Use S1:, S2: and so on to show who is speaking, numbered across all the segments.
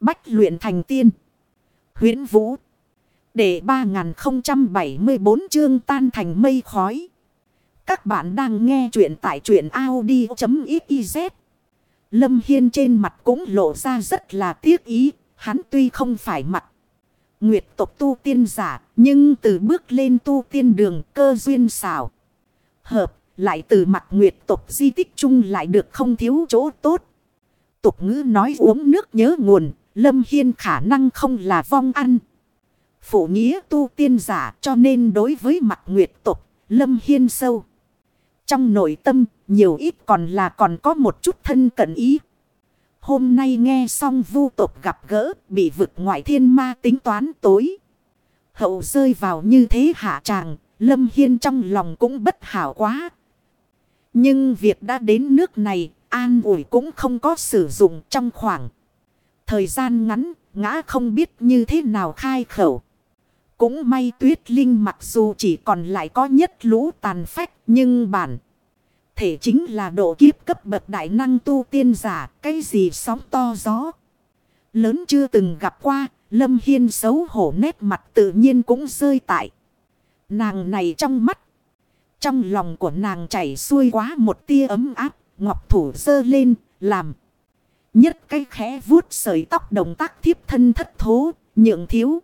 S1: Bách luyện thành tiên. huyễn Vũ. Để 3074 chương tan thành mây khói. Các bạn đang nghe truyện tại truyện Audi.xyz. Lâm Hiên trên mặt cũng lộ ra rất là tiếc ý. Hắn tuy không phải mặt. Nguyệt tộc tu tiên giả. Nhưng từ bước lên tu tiên đường cơ duyên xảo. Hợp, lại từ mặt Nguyệt tộc di tích chung lại được không thiếu chỗ tốt. Tục ngữ nói uống nước nhớ nguồn. Lâm Hiên khả năng không là vong ăn. Phụ nghĩa tu tiên giả cho nên đối với mặt nguyệt tục, Lâm Hiên sâu. Trong nội tâm, nhiều ít còn là còn có một chút thân cận ý. Hôm nay nghe xong vu tục gặp gỡ, bị vực ngoại thiên ma tính toán tối. Hậu rơi vào như thế hạ tràng, Lâm Hiên trong lòng cũng bất hảo quá. Nhưng việc đã đến nước này, an ủi cũng không có sử dụng trong khoảng. Thời gian ngắn, ngã không biết như thế nào khai khẩu. Cũng may tuyết linh mặc dù chỉ còn lại có nhất lũ tàn phách nhưng bản. Thể chính là độ kiếp cấp bậc đại năng tu tiên giả cái gì sóng to gió. Lớn chưa từng gặp qua lâm hiên xấu hổ nét mặt tự nhiên cũng rơi tại. Nàng này trong mắt. Trong lòng của nàng chảy xuôi quá một tia ấm áp ngọc thủ dơ lên làm. Nhất cái khẽ vuốt sợi tóc động tác thiếp thân thất thố, nhượng thiếu.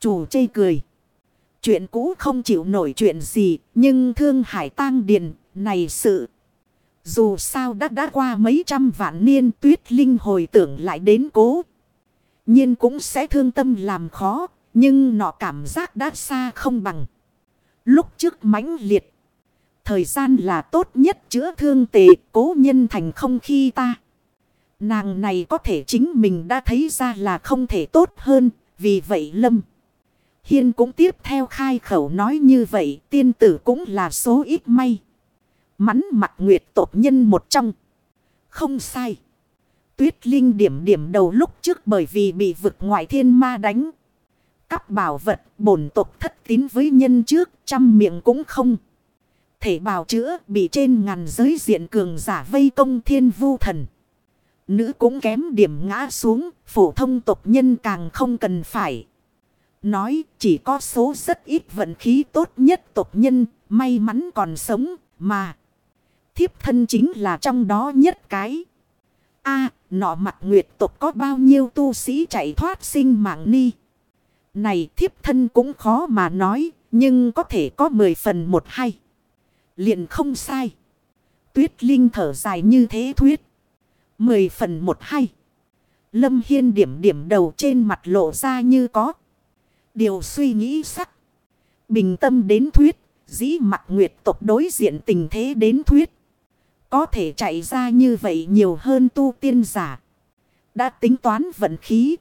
S1: Chủ chê cười. Chuyện cũ không chịu nổi chuyện gì. Nhưng thương hải tang điền, này sự. Dù sao đã đã qua mấy trăm vạn niên, tuyết linh hồi tưởng lại đến cố. nhiên cũng sẽ thương tâm làm khó. Nhưng nọ cảm giác đã xa không bằng. Lúc trước mãnh liệt. Thời gian là tốt nhất chữa thương tệ cố nhân thành không khi ta. Nàng này có thể chính mình đã thấy ra là không thể tốt hơn. Vì vậy Lâm. Hiên cũng tiếp theo khai khẩu nói như vậy. Tiên tử cũng là số ít may. Mắn mặt nguyệt tộc nhân một trong. Không sai. Tuyết Linh điểm điểm đầu lúc trước bởi vì bị vực ngoại thiên ma đánh. Các bảo vật, bổn tộc thất tín với nhân trước, trăm miệng cũng không. Thể bào chữa, bị trên ngàn giới diện cường giả vây công thiên vu thần. Nữ cũng kém điểm ngã xuống, phổ thông tộc nhân càng không cần phải. Nói chỉ có số rất ít vận khí tốt nhất tộc nhân, may mắn còn sống, mà. Thiếp thân chính là trong đó nhất cái. a nọ mặt nguyệt tộc có bao nhiêu tu sĩ chạy thoát sinh mạng ni. Này thiếp thân cũng khó mà nói, nhưng có thể có mười phần một hay. liền không sai. Tuyết Linh thở dài như thế thuyết. Mười phần một hay. Lâm Hiên điểm điểm đầu trên mặt lộ ra như có. Điều suy nghĩ sắc. Bình tâm đến thuyết. Dĩ mặt nguyệt tộc đối diện tình thế đến thuyết. Có thể chạy ra như vậy nhiều hơn tu tiên giả. Đã tính toán vận khí.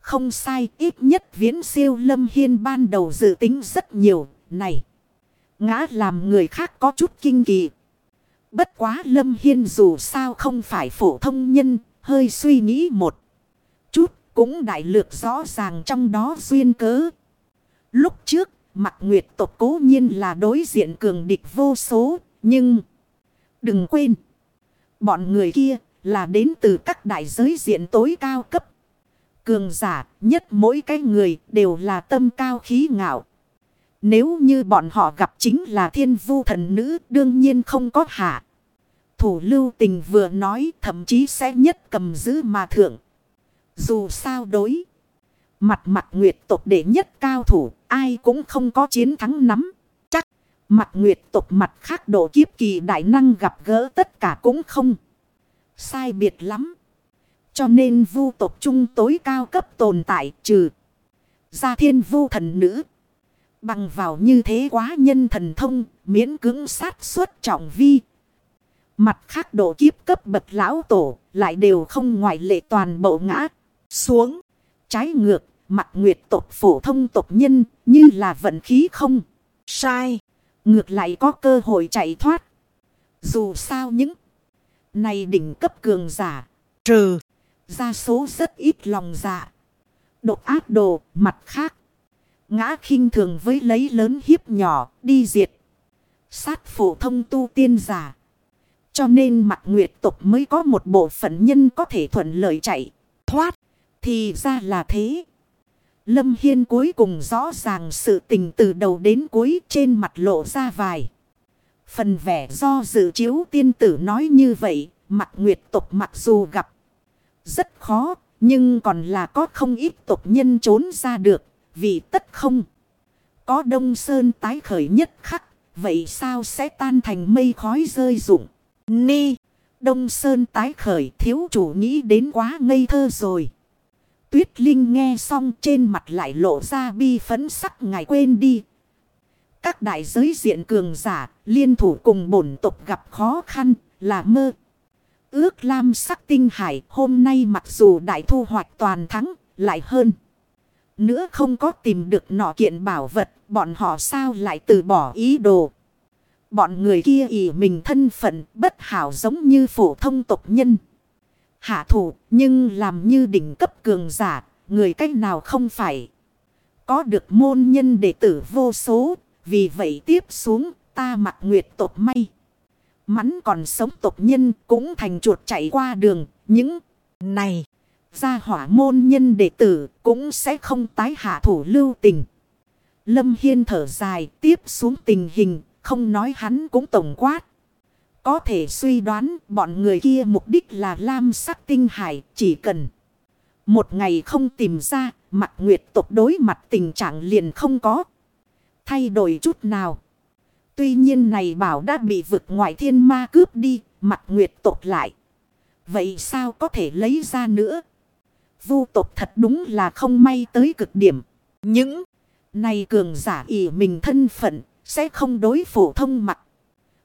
S1: Không sai, ít nhất viễn siêu lâm hiên ban đầu dự tính rất nhiều. Này. Ngã làm người khác có chút kinh kỳ. Bất quá Lâm Hiên dù sao không phải phổ thông nhân, hơi suy nghĩ một chút, cũng đại lược rõ ràng trong đó duyên cớ. Lúc trước, mặt nguyệt tộc cố nhiên là đối diện cường địch vô số, nhưng đừng quên, bọn người kia là đến từ các đại giới diện tối cao cấp. Cường giả nhất mỗi cái người đều là tâm cao khí ngạo. Nếu như bọn họ gặp chính là thiên vu thần nữ, đương nhiên không có hạ. Thủ lưu tình vừa nói, thậm chí sẽ nhất cầm giữ mà thượng. Dù sao đối. Mặt mặt nguyệt tộc đệ nhất cao thủ, ai cũng không có chiến thắng nắm. Chắc, mặt nguyệt tộc mặt khác độ kiếp kỳ đại năng gặp gỡ tất cả cũng không. Sai biệt lắm. Cho nên vu tộc trung tối cao cấp tồn tại trừ. Gia thiên vu thần nữ. Bằng vào như thế quá nhân thần thông, miễn cứng sát suốt trọng vi. Mặt khác độ kiếp cấp bậc lão tổ, lại đều không ngoại lệ toàn bộ ngã. Xuống, trái ngược, mặt nguyệt tộc phổ thông tộc nhân, như là vận khí không. Sai, ngược lại có cơ hội chạy thoát. Dù sao những này đỉnh cấp cường giả, trừ, ra số rất ít lòng dạ. Độc ác đồ, mặt khác. Ngã khinh thường với lấy lớn hiếp nhỏ, đi diệt. Sát phổ thông tu tiên giả. Cho nên mặt nguyệt tục mới có một bộ phận nhân có thể thuận lợi chạy, thoát. Thì ra là thế. Lâm Hiên cuối cùng rõ ràng sự tình từ đầu đến cuối trên mặt lộ ra vài. Phần vẻ do dự chiếu tiên tử nói như vậy, mặt nguyệt tục mặc dù gặp rất khó, nhưng còn là có không ít tục nhân trốn ra được, vì tất không. Có đông sơn tái khởi nhất khắc, vậy sao sẽ tan thành mây khói rơi rụng? Ni, đông sơn tái khởi thiếu chủ nghĩ đến quá ngây thơ rồi. Tuyết Linh nghe xong trên mặt lại lộ ra bi phấn sắc ngài quên đi. Các đại giới diện cường giả, liên thủ cùng bổn tục gặp khó khăn, là mơ. Ước lam sắc tinh hải hôm nay mặc dù đại thu hoạch toàn thắng, lại hơn. Nữa không có tìm được nọ kiện bảo vật, bọn họ sao lại từ bỏ ý đồ. Bọn người kia ỷ mình thân phận bất hảo giống như phổ thông tộc nhân. Hạ thủ nhưng làm như đỉnh cấp cường giả, người cách nào không phải. Có được môn nhân đệ tử vô số, vì vậy tiếp xuống ta mặc nguyệt tộc may. Mắn còn sống tộc nhân cũng thành chuột chạy qua đường, những này gia hỏa môn nhân đệ tử cũng sẽ không tái hạ thủ lưu tình. Lâm Hiên thở dài, tiếp xuống tình hình, không nói hắn cũng tổng quát. Có thể suy đoán, bọn người kia mục đích là lam sắc tinh hải, chỉ cần. Một ngày không tìm ra, mặt nguyệt tộc đối mặt tình trạng liền không có. Thay đổi chút nào. Tuy nhiên này bảo đã bị vực ngoại thiên ma cướp đi, mặt nguyệt tộc lại. Vậy sao có thể lấy ra nữa? Vu tộc thật đúng là không may tới cực điểm. Những này cường giả ỷ mình thân phận sẽ không đối phổ thông mặt.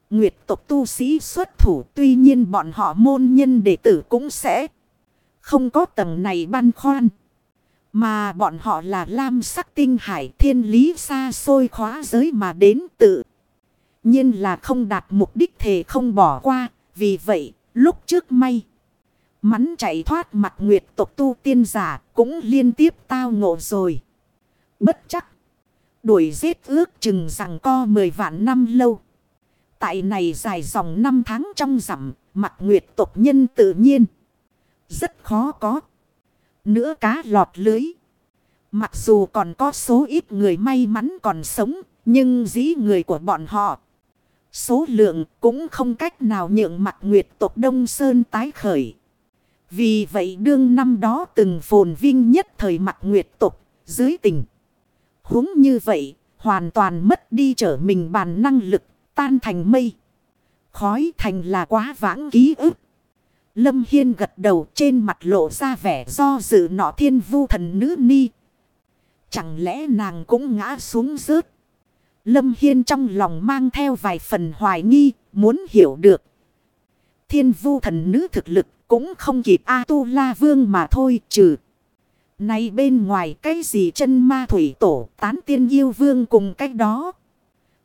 S1: Nguyệt tộc tu sĩ xuất thủ, tuy nhiên bọn họ môn nhân đệ tử cũng sẽ không có tầng này băn khoăn. Mà bọn họ là lam sắc tinh hải thiên lý xa xôi khóa giới mà đến tự. nhiên là không đạt mục đích thể không bỏ qua. Vì vậy, lúc trước may. Mắn chạy thoát mặt nguyệt tộc tu tiên giả cũng liên tiếp tao ngộ rồi. Bất chắc. Đuổi giết ước chừng rằng co mười vạn năm lâu. Tại này dài dòng năm tháng trong rằm, mặt nguyệt tộc nhân tự nhiên. Rất khó có. Nữa cá lọt lưới. Mặc dù còn có số ít người may mắn còn sống, nhưng dĩ người của bọn họ. Số lượng cũng không cách nào nhượng mặt nguyệt tộc Đông Sơn tái khởi. Vì vậy đương năm đó từng phồn vinh nhất thời mặt nguyệt tộc dưới tình huống như vậy, hoàn toàn mất đi trở mình bàn năng lực, tan thành mây. Khói thành là quá vãng ký ức. Lâm Hiên gật đầu trên mặt lộ ra vẻ do dự nọ thiên vu thần nữ ni. Chẳng lẽ nàng cũng ngã xuống rớt? Lâm Hiên trong lòng mang theo vài phần hoài nghi, muốn hiểu được. Thiên vu thần nữ thực lực cũng không kịp A-tu-la vương mà thôi, trừ. Này bên ngoài cái gì chân ma thủy tổ tán tiên yêu vương cùng cách đó.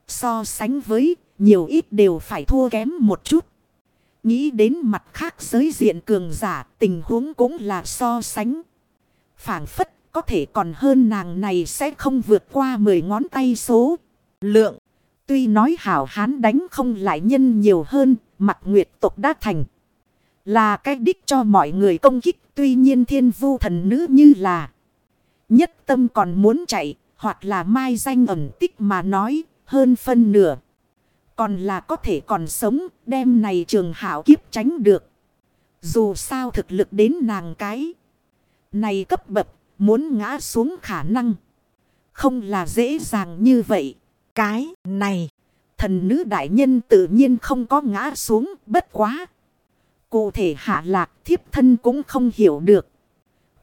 S1: So sánh với, nhiều ít đều phải thua kém một chút. Nghĩ đến mặt khác giới diện cường giả, tình huống cũng là so sánh. phản phất, có thể còn hơn nàng này sẽ không vượt qua 10 ngón tay số. Lượng. Tuy nói hảo hán đánh không lại nhân nhiều hơn, mặt nguyệt tục đã thành. Là cách đích cho mọi người công kích. Tuy nhiên thiên vu thần nữ như là. Nhất tâm còn muốn chạy. Hoặc là mai danh ẩn tích mà nói. Hơn phân nửa. Còn là có thể còn sống. Đem này trường hảo kiếp tránh được. Dù sao thực lực đến nàng cái. Này cấp bậc. Muốn ngã xuống khả năng. Không là dễ dàng như vậy. Cái này. Thần nữ đại nhân tự nhiên không có ngã xuống, bất quá. Cụ thể hạ lạc thiếp thân cũng không hiểu được.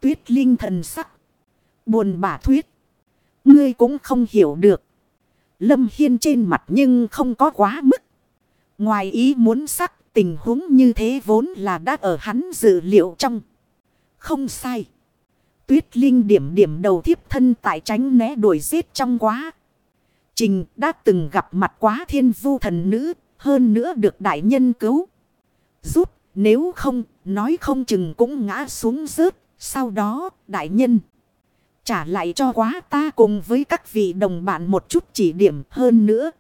S1: Tuyết linh thần sắc. Buồn bả thuyết. Ngươi cũng không hiểu được. Lâm Hiên trên mặt nhưng không có quá mức. Ngoài ý muốn sắc, tình huống như thế vốn là đã ở hắn dự liệu trong. Không sai. Tuyết Linh điểm điểm đầu thiếp thân tại tránh né đuổi giết trong quá. Trình đã từng gặp mặt quá thiên vu thần nữ. Hơn nữa được đại nhân cứu. Giúp nếu không, nói không chừng cũng ngã xuống rớt. Sau đó, đại nhân. Trả lại cho quá ta cùng với các vị đồng bạn một chút chỉ điểm hơn nữa.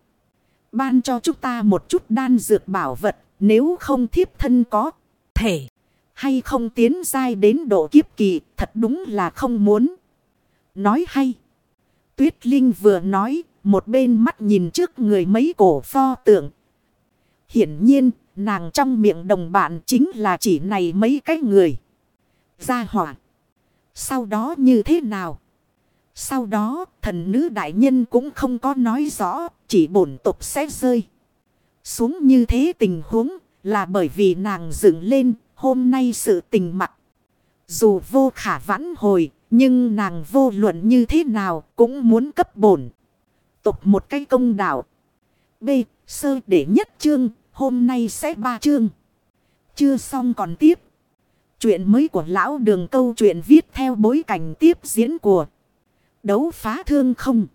S1: Ban cho chúng ta một chút đan dược bảo vật. Nếu không thiếp thân có thể. hay không tiến dai đến độ kiếp kỳ thật đúng là không muốn. Nói hay. Tuyết Linh vừa nói, một bên mắt nhìn trước người mấy cổ pho tượng. Hiển nhiên, nàng trong miệng đồng bạn chính là chỉ này mấy cái người. Gia hỏa. Sau đó như thế nào? Sau đó, thần nữ đại nhân cũng không có nói rõ, chỉ bổn tục sẽ rơi. Xuống như thế tình huống, là bởi vì nàng dựng lên, hôm nay sự tình mặt. Dù vô khả vãn hồi, nhưng nàng vô luận như thế nào cũng muốn cấp bổn. Tục một cái công đạo. B. Sơ để nhất chương, hôm nay sẽ ba chương. Chưa xong còn tiếp. Chuyện mới của lão đường câu chuyện viết theo bối cảnh tiếp diễn của đấu phá thương không.